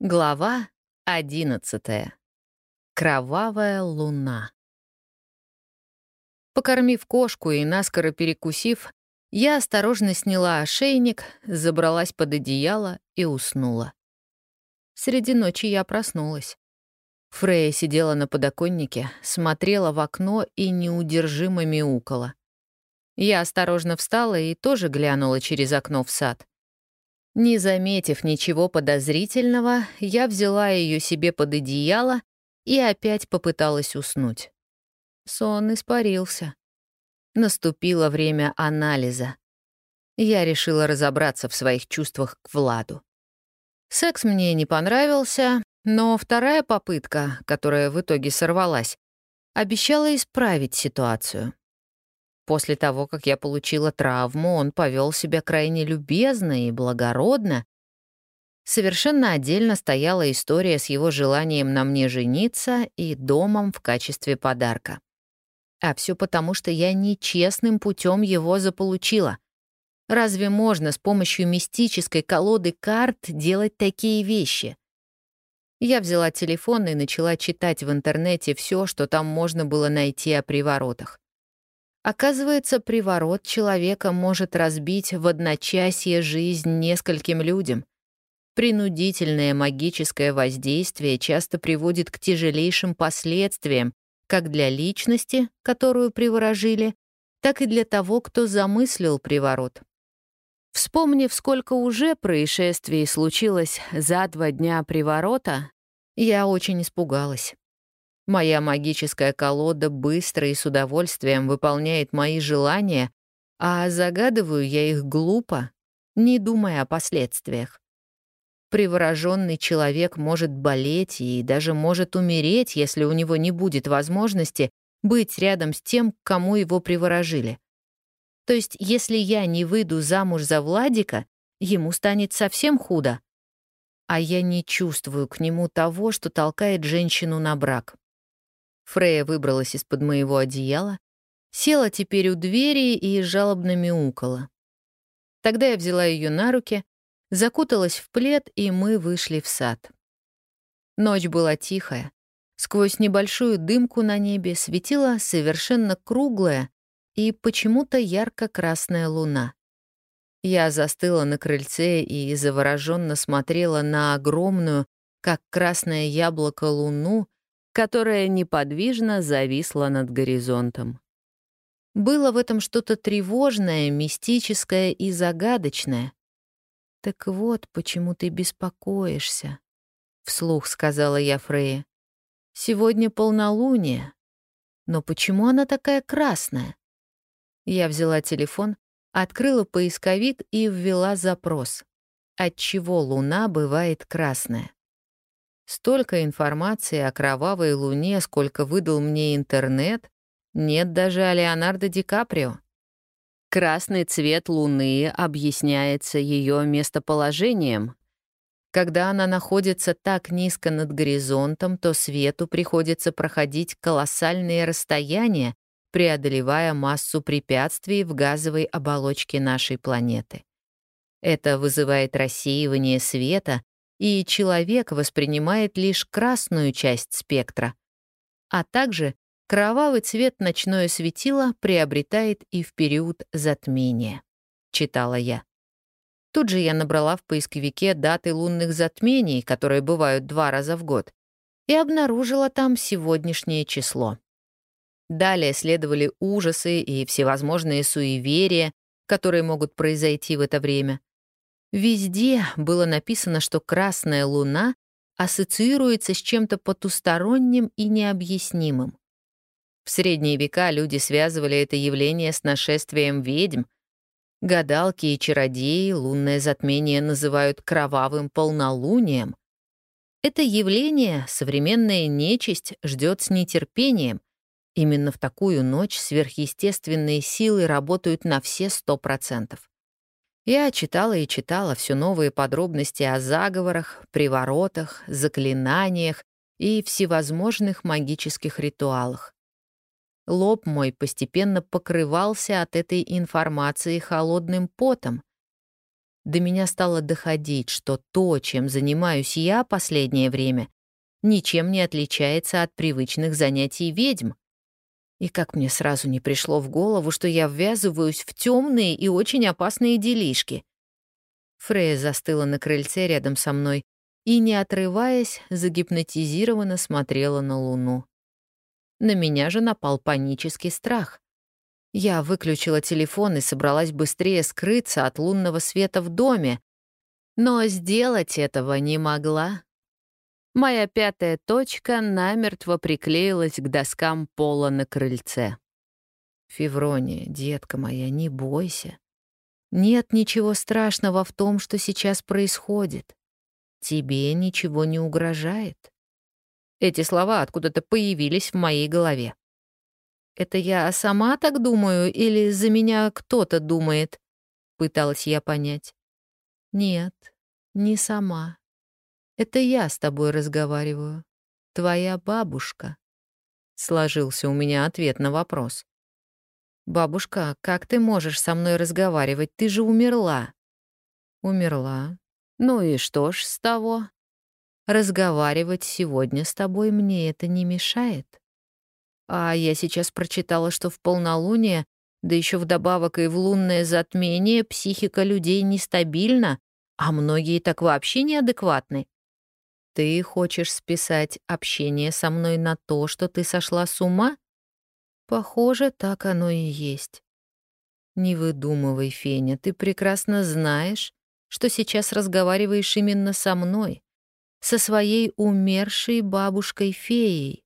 Глава одиннадцатая. Кровавая луна. Покормив кошку и наскоро перекусив, я осторожно сняла ошейник, забралась под одеяло и уснула. Среди ночи я проснулась. Фрея сидела на подоконнике, смотрела в окно и неудержимо мяукала. Я осторожно встала и тоже глянула через окно в сад. Не заметив ничего подозрительного, я взяла ее себе под одеяло и опять попыталась уснуть. Сон испарился. Наступило время анализа. Я решила разобраться в своих чувствах к Владу. Секс мне не понравился, но вторая попытка, которая в итоге сорвалась, обещала исправить ситуацию. После того, как я получила травму, он повел себя крайне любезно и благородно. Совершенно отдельно стояла история с его желанием на мне жениться и домом в качестве подарка. А все потому, что я нечестным путем его заполучила. Разве можно с помощью мистической колоды карт делать такие вещи? Я взяла телефон и начала читать в интернете все, что там можно было найти о приворотах. Оказывается, приворот человека может разбить в одночасье жизнь нескольким людям. Принудительное магическое воздействие часто приводит к тяжелейшим последствиям как для личности, которую приворожили, так и для того, кто замыслил приворот. Вспомнив, сколько уже происшествий случилось за два дня приворота, я очень испугалась. Моя магическая колода быстро и с удовольствием выполняет мои желания, а загадываю я их глупо, не думая о последствиях. Привороженный человек может болеть и даже может умереть, если у него не будет возможности быть рядом с тем, кому его приворожили. То есть, если я не выйду замуж за Владика, ему станет совсем худо. А я не чувствую к нему того, что толкает женщину на брак. Фрея выбралась из-под моего одеяла, села теперь у двери и жалобно мяукала. Тогда я взяла ее на руки, закуталась в плед, и мы вышли в сад. Ночь была тихая. Сквозь небольшую дымку на небе светила совершенно круглая и почему-то ярко-красная луна. Я застыла на крыльце и завороженно смотрела на огромную, как красное яблоко, луну, которая неподвижно зависла над горизонтом. Было в этом что-то тревожное, мистическое и загадочное. «Так вот, почему ты беспокоишься», — вслух сказала я Фрейе. «Сегодня полнолуние. Но почему она такая красная?» Я взяла телефон, открыла поисковик и ввела запрос. Отчего луна бывает красная? Столько информации о кровавой луне, сколько выдал мне интернет, нет даже о Леонардо Ди Каприо. Красный цвет луны объясняется ее местоположением. Когда она находится так низко над горизонтом, то свету приходится проходить колоссальные расстояния, преодолевая массу препятствий в газовой оболочке нашей планеты. Это вызывает рассеивание света, и человек воспринимает лишь красную часть спектра, а также кровавый цвет ночное светило приобретает и в период затмения, читала я. Тут же я набрала в поисковике даты лунных затмений, которые бывают два раза в год, и обнаружила там сегодняшнее число. Далее следовали ужасы и всевозможные суеверия, которые могут произойти в это время. Везде было написано, что красная луна ассоциируется с чем-то потусторонним и необъяснимым. В средние века люди связывали это явление с нашествием ведьм. Гадалки и чародеи лунное затмение называют кровавым полнолунием. Это явление современная нечисть ждет с нетерпением. Именно в такую ночь сверхъестественные силы работают на все сто процентов. Я читала и читала все новые подробности о заговорах, приворотах, заклинаниях и всевозможных магических ритуалах. Лоб мой постепенно покрывался от этой информации холодным потом. до меня стало доходить, что то, чем занимаюсь я последнее время, ничем не отличается от привычных занятий ведьм. И как мне сразу не пришло в голову, что я ввязываюсь в темные и очень опасные делишки. Фрея застыла на крыльце рядом со мной и, не отрываясь, загипнотизированно смотрела на луну. На меня же напал панический страх. Я выключила телефон и собралась быстрее скрыться от лунного света в доме, но сделать этого не могла. Моя пятая точка намертво приклеилась к доскам пола на крыльце. «Феврония, детка моя, не бойся. Нет ничего страшного в том, что сейчас происходит. Тебе ничего не угрожает». Эти слова откуда-то появились в моей голове. «Это я сама так думаю или за меня кто-то думает?» — пыталась я понять. «Нет, не сама. Это я с тобой разговариваю. Твоя бабушка. Сложился у меня ответ на вопрос. «Бабушка, как ты можешь со мной разговаривать? Ты же умерла». «Умерла. Ну и что ж с того? Разговаривать сегодня с тобой мне это не мешает. А я сейчас прочитала, что в полнолуние, да еще вдобавок и в лунное затмение, психика людей нестабильна, а многие так вообще неадекватны. Ты хочешь списать общение со мной на то, что ты сошла с ума? Похоже, так оно и есть. Не выдумывай, Феня, ты прекрасно знаешь, что сейчас разговариваешь именно со мной, со своей умершей бабушкой-феей.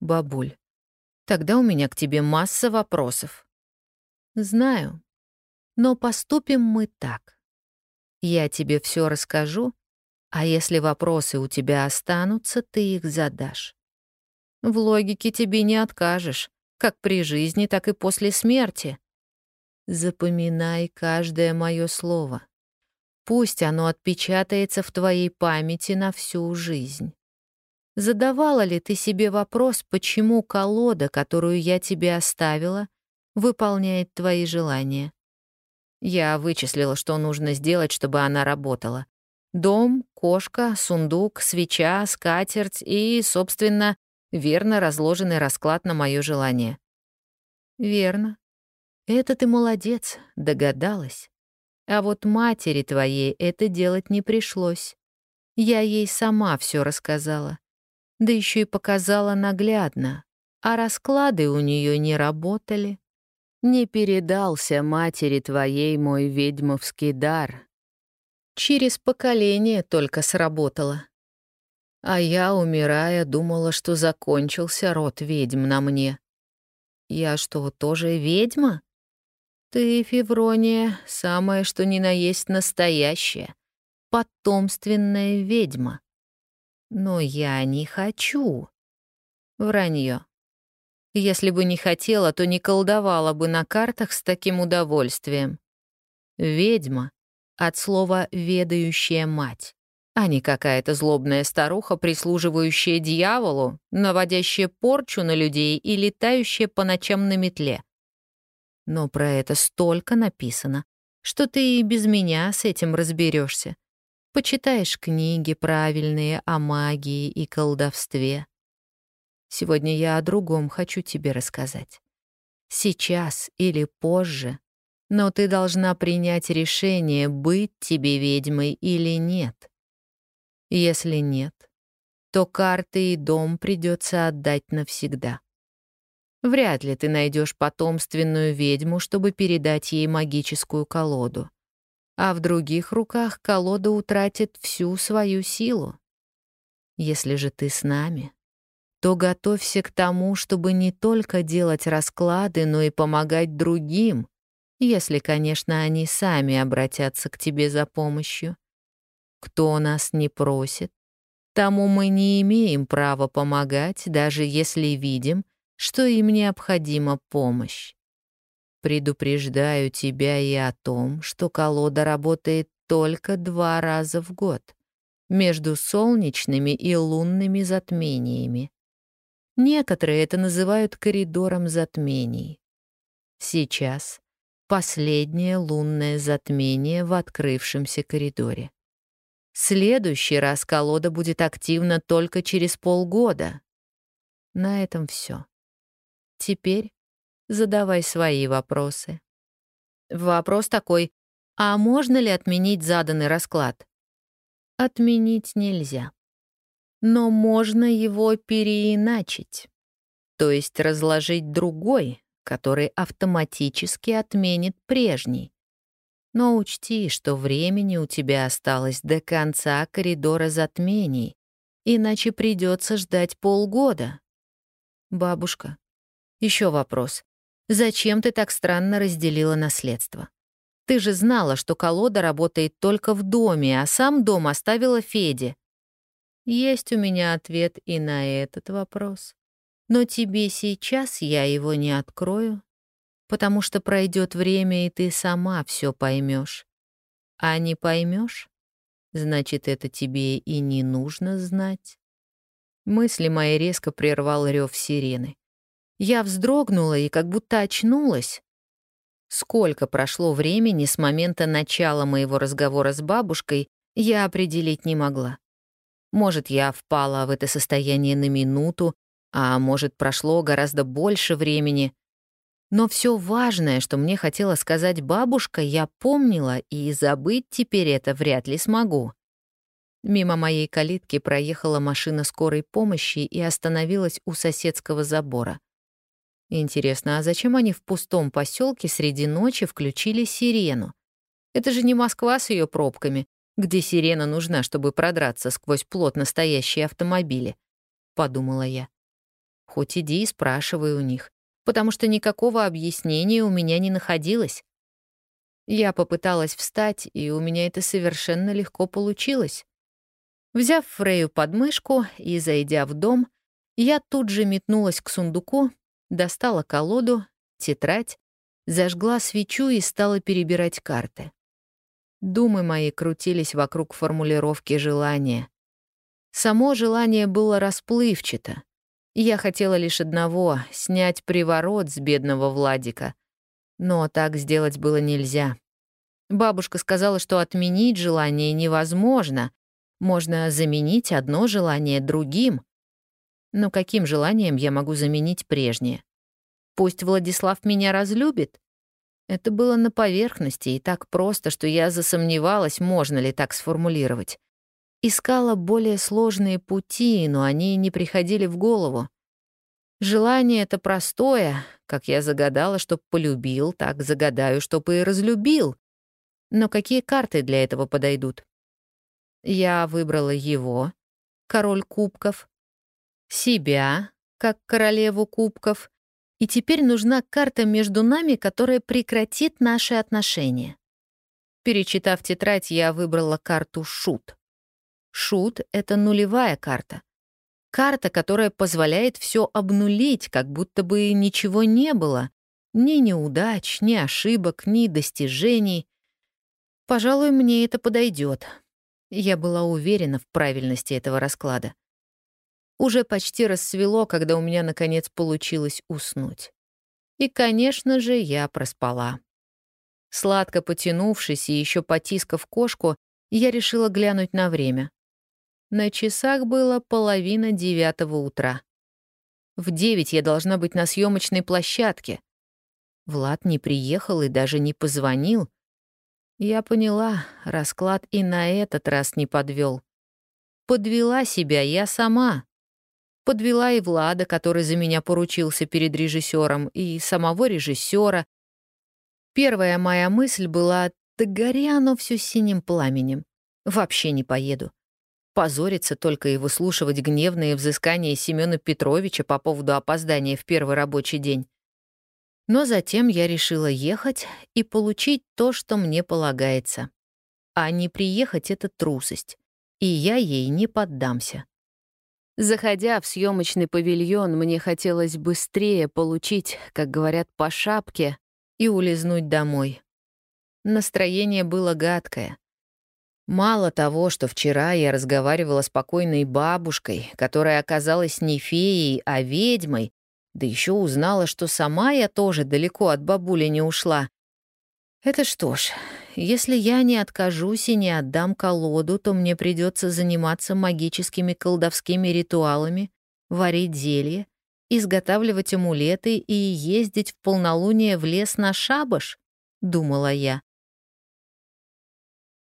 Бабуль, тогда у меня к тебе масса вопросов. Знаю, но поступим мы так. Я тебе все расскажу, а если вопросы у тебя останутся, ты их задашь. В логике тебе не откажешь, как при жизни, так и после смерти. Запоминай каждое мое слово. Пусть оно отпечатается в твоей памяти на всю жизнь. Задавала ли ты себе вопрос, почему колода, которую я тебе оставила, выполняет твои желания? Я вычислила, что нужно сделать, чтобы она работала. Дом, кошка, сундук, свеча, скатерть и, собственно, верно разложенный расклад на мое желание. Верно. Это ты молодец, догадалась. А вот матери твоей это делать не пришлось. Я ей сама все рассказала. Да еще и показала наглядно. А расклады у нее не работали. Не передался матери твоей мой ведьмовский дар, через поколение только сработало. А я, умирая, думала, что закончился род ведьм на мне. Я что, тоже ведьма? Ты, Феврония, самое что ни на есть настоящая, потомственная ведьма. Но я не хочу. Вранье. Если бы не хотела, то не колдовала бы на картах с таким удовольствием. Ведьма от слова «ведающая мать», а не какая-то злобная старуха, прислуживающая дьяволу, наводящая порчу на людей и летающая по ночам на метле. Но про это столько написано, что ты и без меня с этим разберешься. Почитаешь книги правильные о магии и колдовстве. Сегодня я о другом хочу тебе рассказать. Сейчас или позже но ты должна принять решение, быть тебе ведьмой или нет. Если нет, то карты и дом придется отдать навсегда. Вряд ли ты найдешь потомственную ведьму, чтобы передать ей магическую колоду. А в других руках колода утратит всю свою силу. Если же ты с нами, то готовься к тому, чтобы не только делать расклады, но и помогать другим, если, конечно, они сами обратятся к тебе за помощью. Кто нас не просит, тому мы не имеем права помогать, даже если видим, что им необходима помощь. Предупреждаю тебя и о том, что колода работает только два раза в год, между солнечными и лунными затмениями. Некоторые это называют коридором затмений. Сейчас Последнее лунное затмение в открывшемся коридоре. Следующий раз колода будет активна только через полгода. На этом все. Теперь задавай свои вопросы. Вопрос такой, а можно ли отменить заданный расклад? Отменить нельзя. Но можно его переиначить, то есть разложить другой, который автоматически отменит прежний. Но учти, что времени у тебя осталось до конца коридора затмений, иначе придется ждать полгода. Бабушка, еще вопрос. Зачем ты так странно разделила наследство? Ты же знала, что колода работает только в доме, а сам дом оставила Феде. Есть у меня ответ и на этот вопрос. Но тебе сейчас я его не открою, потому что пройдет время, и ты сама все поймешь. А не поймешь, значит, это тебе и не нужно знать. Мысли мои резко прервал рев сирены. Я вздрогнула и как будто очнулась. Сколько прошло времени с момента начала моего разговора с бабушкой, я определить не могла. Может, я впала в это состояние на минуту, а может, прошло гораздо больше времени. Но все важное, что мне хотела сказать бабушка, я помнила, и забыть теперь это вряд ли смогу. Мимо моей калитки проехала машина скорой помощи и остановилась у соседского забора. Интересно, а зачем они в пустом поселке среди ночи включили сирену? Это же не Москва с ее пробками, где сирена нужна, чтобы продраться сквозь плотно стоящие автомобили, подумала я. Хоть иди и спрашивай у них, потому что никакого объяснения у меня не находилось. Я попыталась встать, и у меня это совершенно легко получилось. Взяв Фрею под мышку и зайдя в дом, я тут же метнулась к сундуку достала колоду, тетрадь, зажгла свечу и стала перебирать карты. Думы мои крутились вокруг формулировки желания. Само желание было расплывчато. Я хотела лишь одного — снять приворот с бедного Владика. Но так сделать было нельзя. Бабушка сказала, что отменить желание невозможно. Можно заменить одно желание другим. Но каким желанием я могу заменить прежнее? Пусть Владислав меня разлюбит? Это было на поверхности и так просто, что я засомневалась, можно ли так сформулировать. Искала более сложные пути, но они не приходили в голову. Желание это простое, как я загадала, чтоб полюбил, так загадаю, чтоб и разлюбил. Но какие карты для этого подойдут? Я выбрала его, король кубков, себя, как королеву кубков, и теперь нужна карта между нами, которая прекратит наши отношения. Перечитав тетрадь, я выбрала карту «Шут». «Шут» — это нулевая карта. Карта, которая позволяет все обнулить, как будто бы ничего не было. Ни неудач, ни ошибок, ни достижений. Пожалуй, мне это подойдет. Я была уверена в правильности этого расклада. Уже почти рассвело, когда у меня, наконец, получилось уснуть. И, конечно же, я проспала. Сладко потянувшись и еще потискав кошку, я решила глянуть на время. На часах было половина девятого утра. В девять я должна быть на съемочной площадке. Влад не приехал и даже не позвонил. Я поняла, расклад и на этот раз не подвел. Подвела себя я сама. Подвела и Влада, который за меня поручился перед режиссером, и самого режиссера. Первая моя мысль была, да горя оно все синим пламенем. Вообще не поеду. Позориться только и выслушивать гневные взыскания Семёна Петровича по поводу опоздания в первый рабочий день. Но затем я решила ехать и получить то, что мне полагается. А не приехать — это трусость. И я ей не поддамся. Заходя в съемочный павильон, мне хотелось быстрее получить, как говорят, по шапке и улизнуть домой. Настроение было гадкое. Мало того, что вчера я разговаривала с покойной бабушкой, которая оказалась не феей, а ведьмой, да еще узнала, что сама я тоже далеко от бабули не ушла. Это что ж, если я не откажусь и не отдам колоду, то мне придется заниматься магическими колдовскими ритуалами, варить зелье, изготавливать амулеты и ездить в полнолуние в лес на шабаш, думала я.